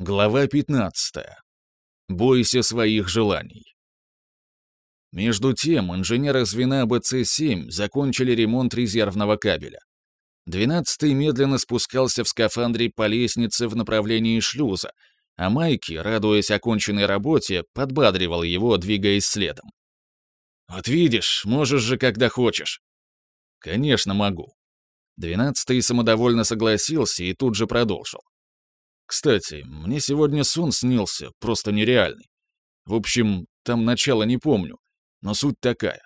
Глава 15. Бойся своих желаний. Между тем, инженеры звена БЦ-7 закончили ремонт резервного кабеля. Двенадцатый медленно спускался в скафандре по лестнице в направлении шлюза, а Майки, радуясь оконченной работе, подбадривал его, двигаясь следом. «Вот видишь, можешь же, когда хочешь». «Конечно, могу». Двенадцатый самодовольно согласился и тут же продолжил. Кстати, мне сегодня сон снился, просто нереальный. В общем, там начало не помню, но суть такая.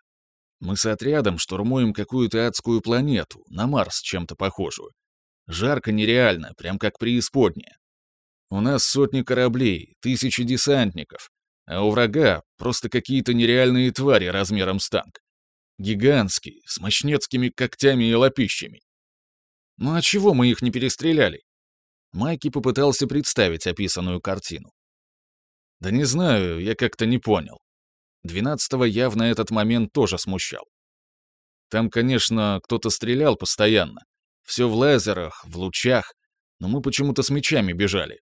Мы с отрядом штурмуем какую-то адскую планету, на Марс чем-то похожую. Жарко нереально, прям как преисподняя. У нас сотни кораблей, тысячи десантников, а у врага просто какие-то нереальные твари размером с танк. Гигантские, с мощнецкими когтями и лопищами. Ну а чего мы их не перестреляли? Майки попытался представить описанную картину. «Да не знаю, я как-то не понял. Двенадцатого явно этот момент тоже смущал. Там, конечно, кто-то стрелял постоянно. Все в лазерах, в лучах, но мы почему-то с мечами бежали».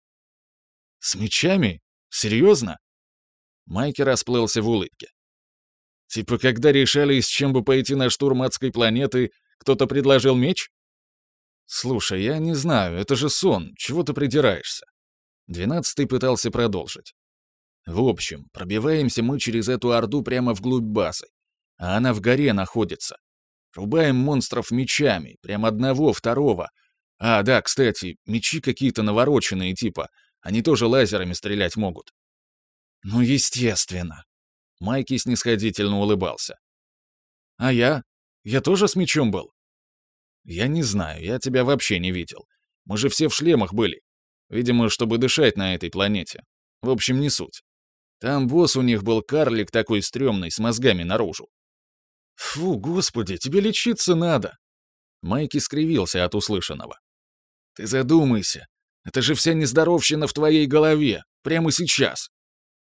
«С мечами? Серьезно?» Майки расплылся в улыбке. «Типа, когда решали, с чем бы пойти на штурм адской планеты, кто-то предложил меч?» «Слушай, я не знаю, это же сон, чего ты придираешься?» Двенадцатый пытался продолжить. «В общем, пробиваемся мы через эту орду прямо вглубь базы, а она в горе находится. Рубаем монстров мечами, прям одного, второго. А, да, кстати, мечи какие-то навороченные типа, они тоже лазерами стрелять могут». «Ну, естественно». Майки снисходительно улыбался. «А я? Я тоже с мечом был?» «Я не знаю, я тебя вообще не видел. Мы же все в шлемах были. Видимо, чтобы дышать на этой планете. В общем, не суть. Там босс у них был карлик такой стрёмный, с мозгами наружу. «Фу, господи, тебе лечиться надо!» Майки скривился от услышанного. «Ты задумайся. Это же вся нездоровщина в твоей голове. Прямо сейчас!»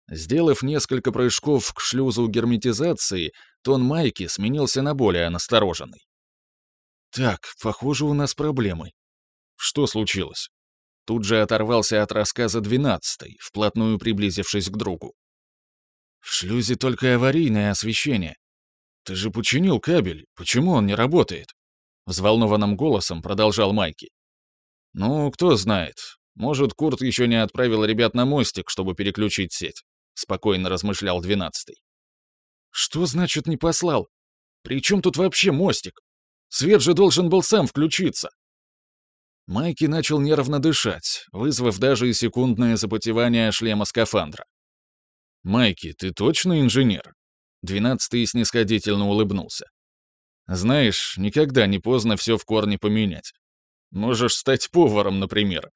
Сделав несколько прыжков к шлюзу герметизации, тон Майки сменился на более настороженный. «Так, похоже, у нас проблемы». «Что случилось?» Тут же оторвался от рассказа двенадцатый, вплотную приблизившись к другу. «В шлюзе только аварийное освещение. Ты же починил кабель, почему он не работает?» Взволнованным голосом продолжал Майки. «Ну, кто знает. Может, Курт еще не отправил ребят на мостик, чтобы переключить сеть», — спокойно размышлял двенадцатый. «Что значит не послал? При чем тут вообще мостик? Свет же должен был сам включиться. Майки начал нервно дышать, вызвав даже и секундное запотевание шлема скафандра. «Майки, ты точно инженер?» Двенадцатый снисходительно улыбнулся. «Знаешь, никогда не поздно все в корне поменять. Можешь стать поваром, например».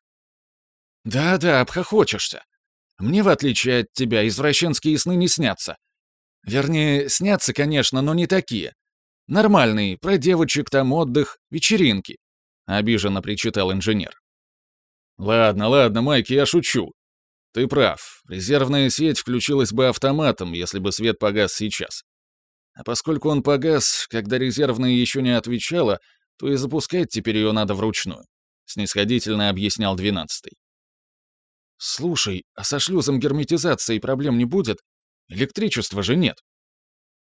«Да-да, обхохочешься. Мне, в отличие от тебя, извращенские сны не снятся. Вернее, снятся, конечно, но не такие. Нормальный, про девочек там отдых, вечеринки», — обиженно причитал инженер. «Ладно, ладно, Майки, я шучу. Ты прав, резервная сеть включилась бы автоматом, если бы свет погас сейчас. А поскольку он погас, когда резервная еще не отвечала, то и запускать теперь ее надо вручную», — снисходительно объяснял двенадцатый. «Слушай, а со шлюзом герметизации проблем не будет? Электричества же нет»,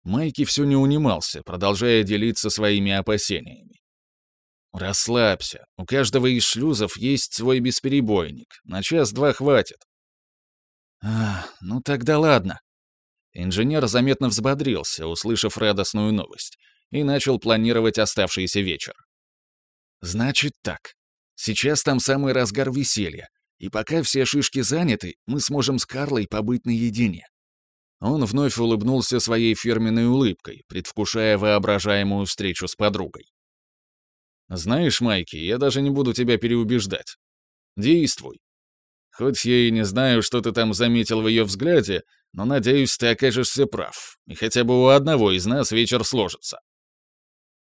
Майки все не унимался, продолжая делиться своими опасениями. «Расслабься. У каждого из шлюзов есть свой бесперебойник. На час-два хватит». «А, ну тогда ладно». Инженер заметно взбодрился, услышав радостную новость, и начал планировать оставшийся вечер. «Значит так. Сейчас там самый разгар веселья, и пока все шишки заняты, мы сможем с Карлой побыть наедине. Он вновь улыбнулся своей фирменной улыбкой, предвкушая воображаемую встречу с подругой. «Знаешь, Майки, я даже не буду тебя переубеждать. Действуй. Хоть я и не знаю, что ты там заметил в ее взгляде, но, надеюсь, ты окажешься прав, и хотя бы у одного из нас вечер сложится».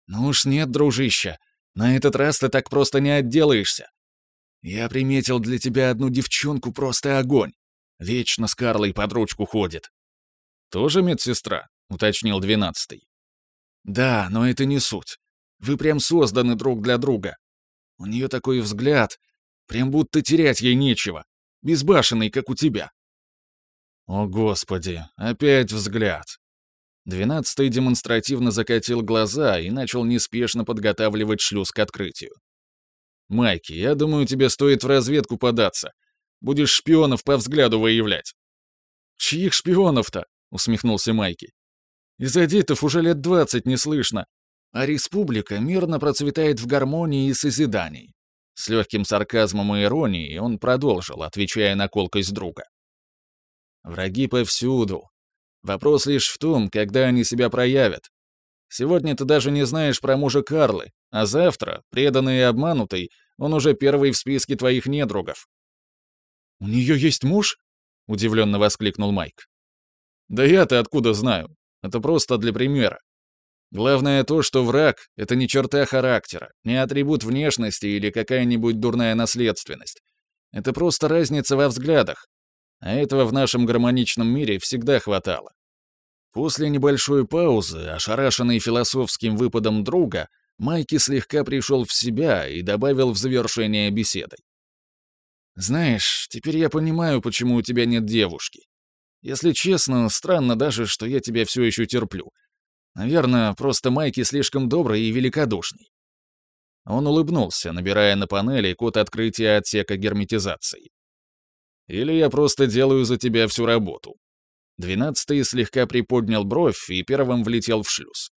«Ну уж нет, дружище, на этот раз ты так просто не отделаешься. Я приметил для тебя одну девчонку просто огонь. Вечно с Карлой под ручку ходит. «Тоже медсестра?» — уточнил двенадцатый. «Да, но это не суть. Вы прям созданы друг для друга. У нее такой взгляд, прям будто терять ей нечего. безбашенный, как у тебя». О, Господи, опять взгляд. Двенадцатый демонстративно закатил глаза и начал неспешно подготавливать шлюз к открытию. «Майки, я думаю, тебе стоит в разведку податься. Будешь шпионов по взгляду выявлять». «Чьих шпионов-то?» — усмехнулся Майки. «Из адитов уже лет двадцать не слышно, а республика мирно процветает в гармонии и созидании». С легким сарказмом и иронией он продолжил, отвечая на колкость друга. «Враги повсюду. Вопрос лишь в том, когда они себя проявят. Сегодня ты даже не знаешь про мужа Карлы, а завтра, преданный и обманутый, он уже первый в списке твоих недругов». «У нее есть муж?» — удивленно воскликнул Майк. «Да я-то откуда знаю? Это просто для примера. Главное то, что враг — это не черта характера, не атрибут внешности или какая-нибудь дурная наследственность. Это просто разница во взглядах. А этого в нашем гармоничном мире всегда хватало. После небольшой паузы, ошарашенный философским выпадом друга, Майки слегка пришел в себя и добавил в завершение беседы. «Знаешь, теперь я понимаю, почему у тебя нет девушки. Если честно, странно даже, что я тебя все еще терплю. Наверное, просто Майки слишком добрый и великодушный. Он улыбнулся, набирая на панели код открытия отсека герметизации. «Или я просто делаю за тебя всю работу». Двенадцатый слегка приподнял бровь и первым влетел в шлюз.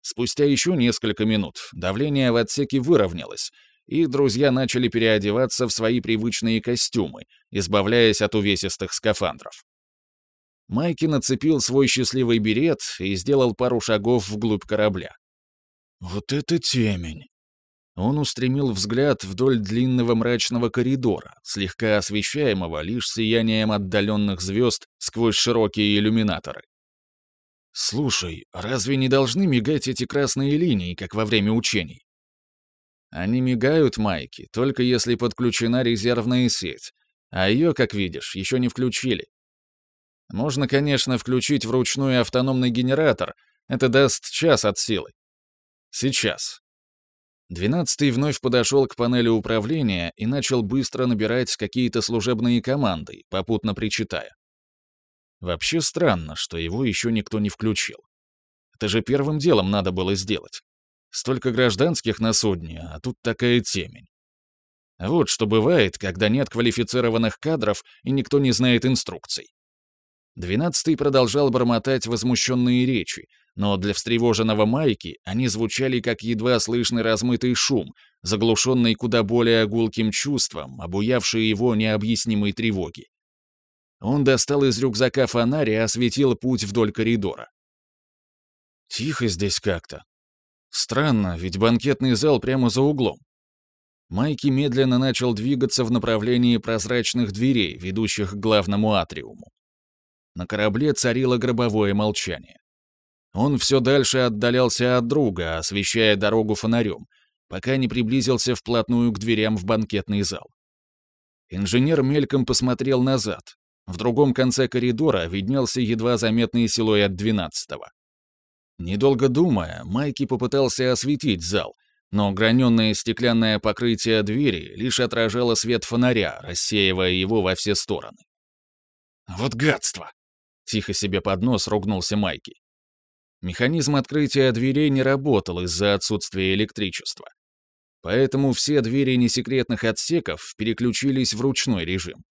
Спустя еще несколько минут давление в отсеке выровнялось, и друзья начали переодеваться в свои привычные костюмы, избавляясь от увесистых скафандров. Майки нацепил свой счастливый берет и сделал пару шагов вглубь корабля. «Вот это темень!» Он устремил взгляд вдоль длинного мрачного коридора, слегка освещаемого лишь сиянием отдаленных звезд сквозь широкие иллюминаторы. «Слушай, разве не должны мигать эти красные линии, как во время учений?» «Они мигают, Майки, только если подключена резервная сеть, а ее, как видишь, еще не включили. Можно, конечно, включить вручную автономный генератор. Это даст час от силы. Сейчас. Двенадцатый вновь подошел к панели управления и начал быстро набирать какие-то служебные команды, попутно причитая. Вообще странно, что его еще никто не включил. Это же первым делом надо было сделать. Столько гражданских на судне, а тут такая темень. Вот что бывает, когда нет квалифицированных кадров и никто не знает инструкций. Двенадцатый продолжал бормотать возмущенные речи, но для встревоженного Майки они звучали как едва слышный размытый шум, заглушенный куда более гулким чувством, обуявший его необъяснимой тревоги. Он достал из рюкзака фонарь и осветил путь вдоль коридора. Тихо здесь как-то. Странно, ведь банкетный зал прямо за углом. Майки медленно начал двигаться в направлении прозрачных дверей, ведущих к главному атриуму. На корабле царило гробовое молчание. Он все дальше отдалялся от друга, освещая дорогу фонарем, пока не приблизился вплотную к дверям в банкетный зал. Инженер мельком посмотрел назад. В другом конце коридора виднелся едва заметный силуэт двенадцатого. Недолго думая, Майки попытался осветить зал, но граненное стеклянное покрытие двери лишь отражало свет фонаря, рассеивая его во все стороны. «Вот гадство!» Тихо себе под нос ругнулся Майки. Механизм открытия дверей не работал из-за отсутствия электричества. Поэтому все двери несекретных отсеков переключились в ручной режим.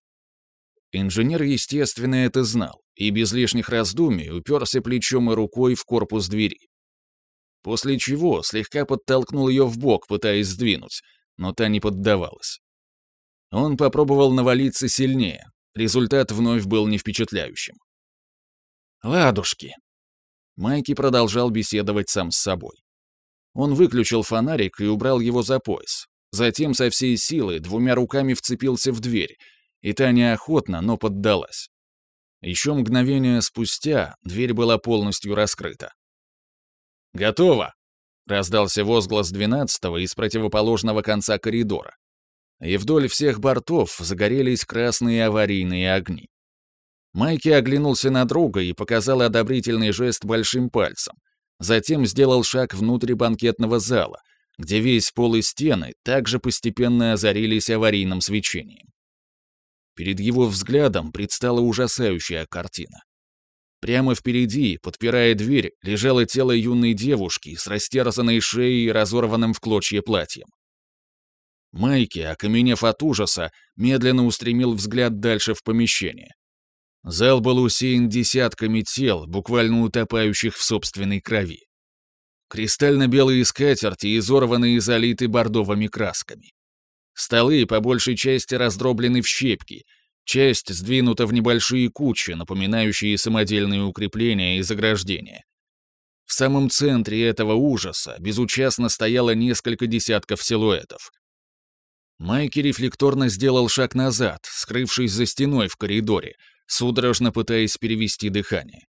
Инженер, естественно, это знал, и без лишних раздумий уперся плечом и рукой в корпус двери. После чего слегка подтолкнул ее в бок, пытаясь сдвинуть, но та не поддавалась. Он попробовал навалиться сильнее, результат вновь был не впечатляющим. Ладушки. Майки продолжал беседовать сам с собой. Он выключил фонарик и убрал его за пояс. Затем со всей силы двумя руками вцепился в дверь, и та неохотно, но поддалась. Еще мгновение спустя дверь была полностью раскрыта. «Готово!» — раздался возглас двенадцатого из противоположного конца коридора. И вдоль всех бортов загорелись красные аварийные огни. Майки оглянулся на друга и показал одобрительный жест большим пальцем. Затем сделал шаг внутрь банкетного зала, где весь пол и стены также постепенно озарились аварийным свечением. перед его взглядом предстала ужасающая картина. Прямо впереди, подпирая дверь, лежало тело юной девушки с растерзанной шеей и разорванным в клочья платьем. Майки, окаменев от ужаса, медленно устремил взгляд дальше в помещение. Зал был усеян десятками тел, буквально утопающих в собственной крови. Кристально-белые скатерти изорваны и залиты бордовыми красками. Столы по большей части раздроблены в щепки, часть сдвинута в небольшие кучи, напоминающие самодельные укрепления и заграждения. В самом центре этого ужаса безучастно стояло несколько десятков силуэтов. Майки рефлекторно сделал шаг назад, скрывшись за стеной в коридоре, судорожно пытаясь перевести дыхание.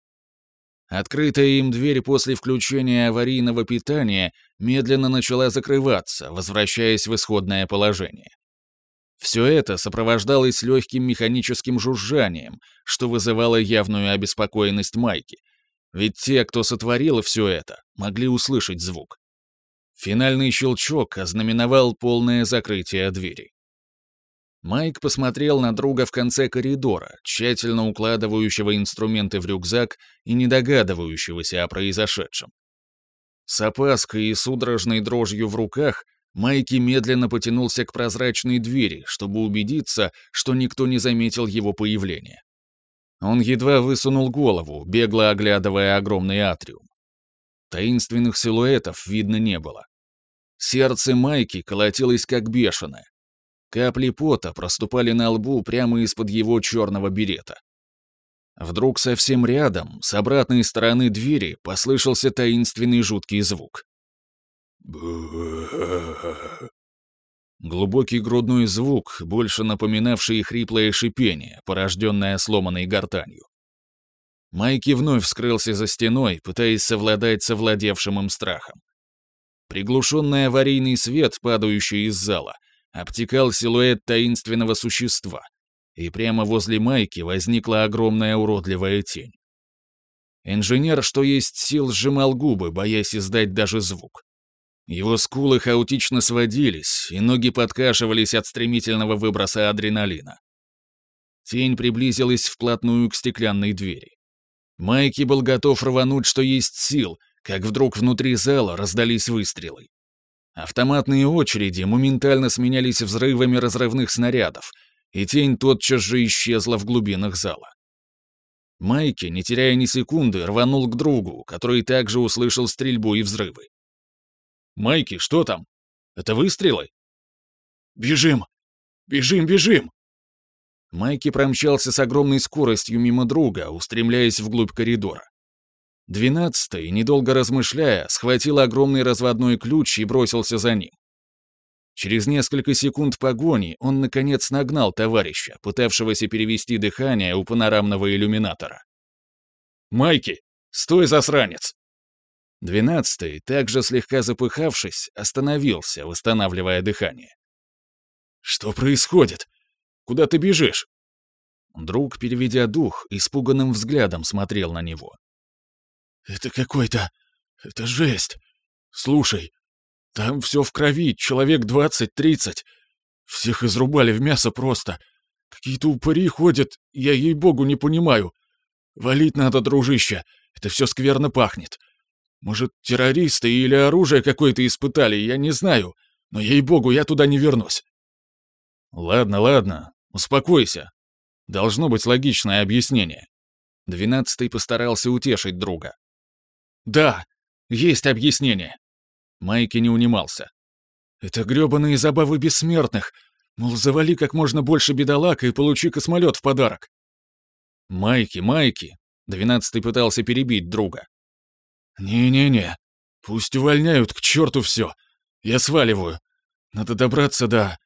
Открытая им дверь после включения аварийного питания медленно начала закрываться, возвращаясь в исходное положение. Все это сопровождалось легким механическим жужжанием, что вызывало явную обеспокоенность Майки, ведь те, кто сотворил все это, могли услышать звук. Финальный щелчок ознаменовал полное закрытие двери. Майк посмотрел на друга в конце коридора, тщательно укладывающего инструменты в рюкзак и не догадывающегося о произошедшем. С опаской и судорожной дрожью в руках Майки медленно потянулся к прозрачной двери, чтобы убедиться, что никто не заметил его появления. Он едва высунул голову, бегло оглядывая огромный атриум. Таинственных силуэтов видно не было. Сердце Майки колотилось как бешеное. Капли пота проступали на лбу прямо из-под его черного берета. Вдруг совсем рядом, с обратной стороны двери, послышался таинственный жуткий звук. Глубокий грудной звук, больше напоминавший хриплое шипение, порожденное сломанной гортанью. Майки вновь вскрылся за стеной, пытаясь совладать со владевшим им страхом. Приглушенный аварийный свет, падающий из зала, обтекал силуэт таинственного существа, и прямо возле майки возникла огромная уродливая тень. Инженер, что есть сил, сжимал губы, боясь издать даже звук. Его скулы хаотично сводились, и ноги подкашивались от стремительного выброса адреналина. Тень приблизилась вплотную к стеклянной двери. Майки был готов рвануть, что есть сил, как вдруг внутри зала раздались выстрелы. Автоматные очереди моментально сменялись взрывами разрывных снарядов, и тень тотчас же исчезла в глубинах зала. Майки, не теряя ни секунды, рванул к другу, который также услышал стрельбу и взрывы. «Майки, что там? Это выстрелы?» «Бежим! Бежим, бежим!» Майки промчался с огромной скоростью мимо друга, устремляясь вглубь коридора. Двенадцатый, недолго размышляя, схватил огромный разводной ключ и бросился за ним. Через несколько секунд погони он, наконец, нагнал товарища, пытавшегося перевести дыхание у панорамного иллюминатора. «Майки! Стой, засранец!» Двенадцатый, также слегка запыхавшись, остановился, восстанавливая дыхание. «Что происходит? Куда ты бежишь?» Друг, переведя дух, испуганным взглядом смотрел на него. «Это какой-то... Это жесть. Слушай, там все в крови, человек двадцать-тридцать. Всех изрубали в мясо просто. Какие-то упыри ходят, я ей-богу не понимаю. Валить надо, дружище, это все скверно пахнет. Может, террористы или оружие какое-то испытали, я не знаю. Но ей-богу, я туда не вернусь. Ладно, ладно, успокойся. Должно быть логичное объяснение. Двенадцатый постарался утешить друга. «Да, есть объяснение». Майки не унимался. «Это грёбаные забавы бессмертных. Мол, завали как можно больше бедолаг и получи космолет в подарок». «Майки, Майки!» Двенадцатый пытался перебить друга. «Не-не-не, пусть увольняют к черту все. Я сваливаю. Надо добраться до...»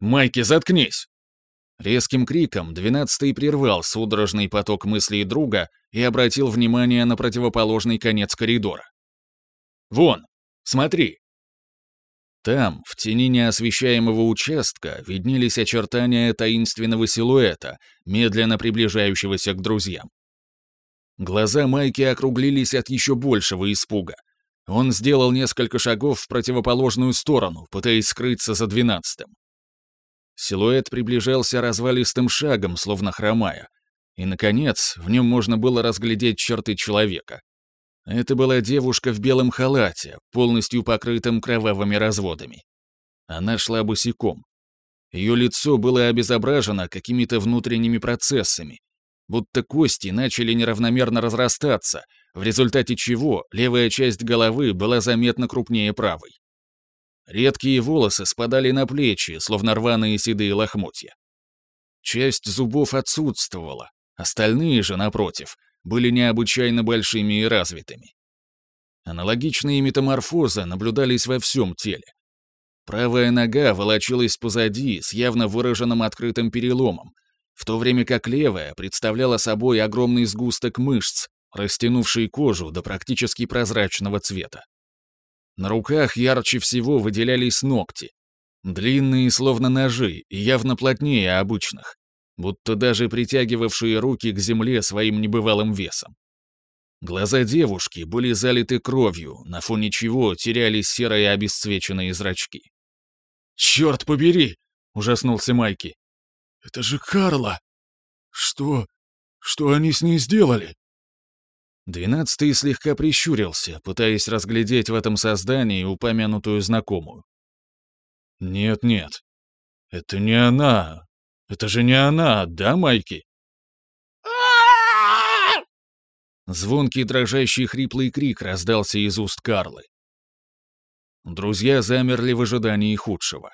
«Майки, заткнись!» Резким криком двенадцатый прервал судорожный поток мыслей друга и обратил внимание на противоположный конец коридора. «Вон, смотри!» Там, в тени неосвещаемого участка, виднелись очертания таинственного силуэта, медленно приближающегося к друзьям. Глаза Майки округлились от еще большего испуга. Он сделал несколько шагов в противоположную сторону, пытаясь скрыться за двенадцатым. Силуэт приближался развалистым шагом, словно хромая. И, наконец, в нем можно было разглядеть черты человека. Это была девушка в белом халате, полностью покрытым кровавыми разводами. Она шла босиком. Ее лицо было обезображено какими-то внутренними процессами, будто кости начали неравномерно разрастаться, в результате чего левая часть головы была заметно крупнее правой. Редкие волосы спадали на плечи, словно рваные седые лохмотья. Часть зубов отсутствовала, остальные же, напротив, были необычайно большими и развитыми. Аналогичные метаморфозы наблюдались во всем теле. Правая нога волочилась позади с явно выраженным открытым переломом, в то время как левая представляла собой огромный сгусток мышц, растянувший кожу до практически прозрачного цвета. На руках ярче всего выделялись ногти, длинные словно ножи и явно плотнее обычных, будто даже притягивавшие руки к земле своим небывалым весом. Глаза девушки были залиты кровью, на фоне чего терялись серые обесцвеченные зрачки. «Черт побери!» — ужаснулся Майки. «Это же Карла! Что... что они с ней сделали?» Двенадцатый слегка прищурился, пытаясь разглядеть в этом создании упомянутую знакомую. «Нет-нет, это не она. Это же не она, да, Майки?» Звонкий дрожащий хриплый крик раздался из уст Карлы. Друзья замерли в ожидании худшего.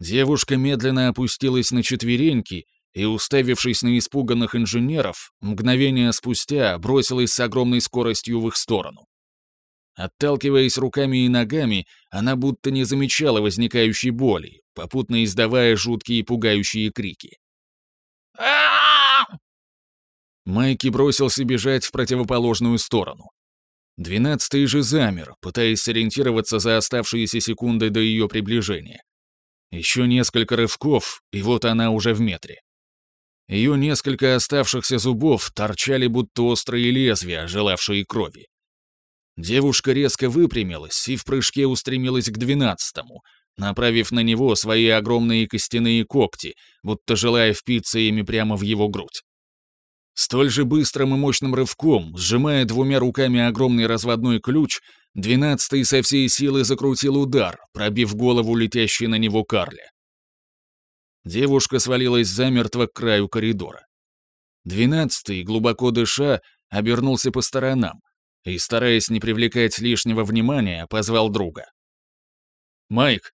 Девушка медленно опустилась на четвереньки и, уставившись на испуганных инженеров, мгновение спустя бросилась с огромной скоростью в их сторону. Отталкиваясь руками и ногами, она будто не замечала возникающей боли, попутно издавая жуткие пугающие крики. Майки бросился бежать в противоположную сторону. Двенадцатый же замер, пытаясь сориентироваться за оставшиеся секунды до ее приближения. Еще несколько рывков, и вот она уже в метре. Ее несколько оставшихся зубов торчали будто острые лезвия, желавшие крови. Девушка резко выпрямилась и в прыжке устремилась к двенадцатому, направив на него свои огромные костяные когти, будто желая впиться ими прямо в его грудь. Столь же быстрым и мощным рывком, сжимая двумя руками огромный разводной ключ, двенадцатый со всей силы закрутил удар, пробив голову летящей на него Карле. Девушка свалилась замертво к краю коридора. Двенадцатый, глубоко дыша, обернулся по сторонам и, стараясь не привлекать лишнего внимания, позвал друга. «Майк!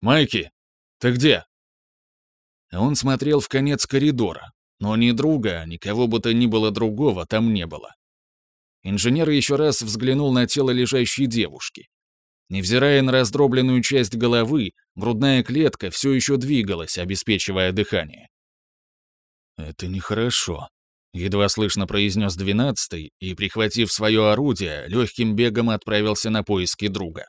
Майки! Ты где?» Он смотрел в конец коридора, но ни друга, ни кого бы то ни было другого там не было. Инженер еще раз взглянул на тело лежащей девушки. Невзирая на раздробленную часть головы, грудная клетка все еще двигалась, обеспечивая дыхание. «Это нехорошо», — едва слышно произнес двенадцатый и, прихватив свое орудие, легким бегом отправился на поиски друга.